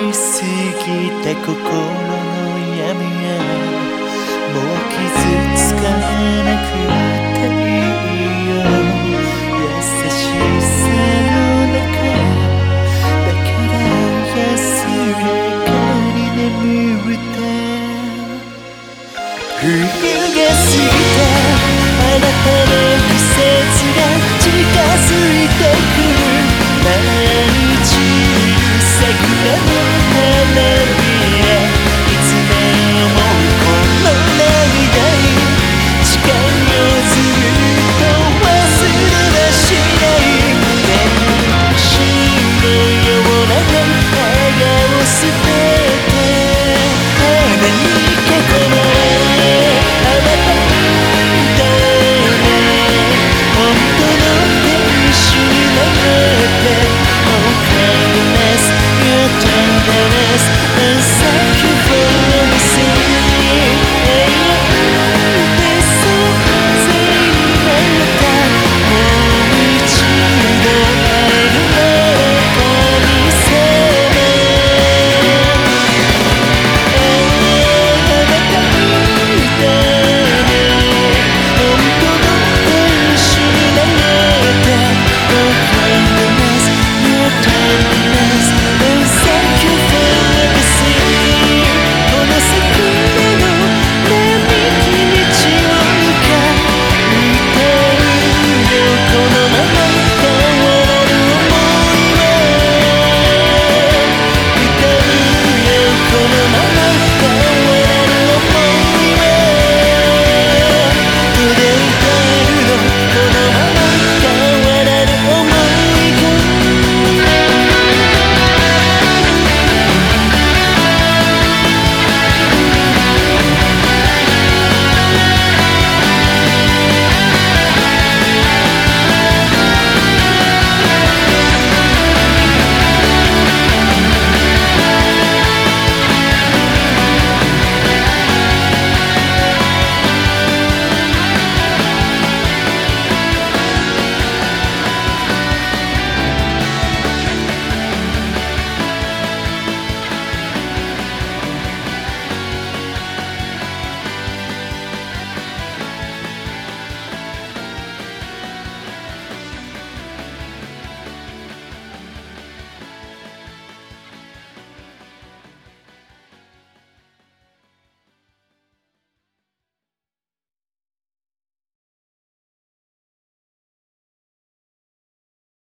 過すぎた心の闇がもう傷つかなくていいよ優しさの中だから安らかに眠った冬が過ぎたあなたの季節が近づいてくる。毎日 Say you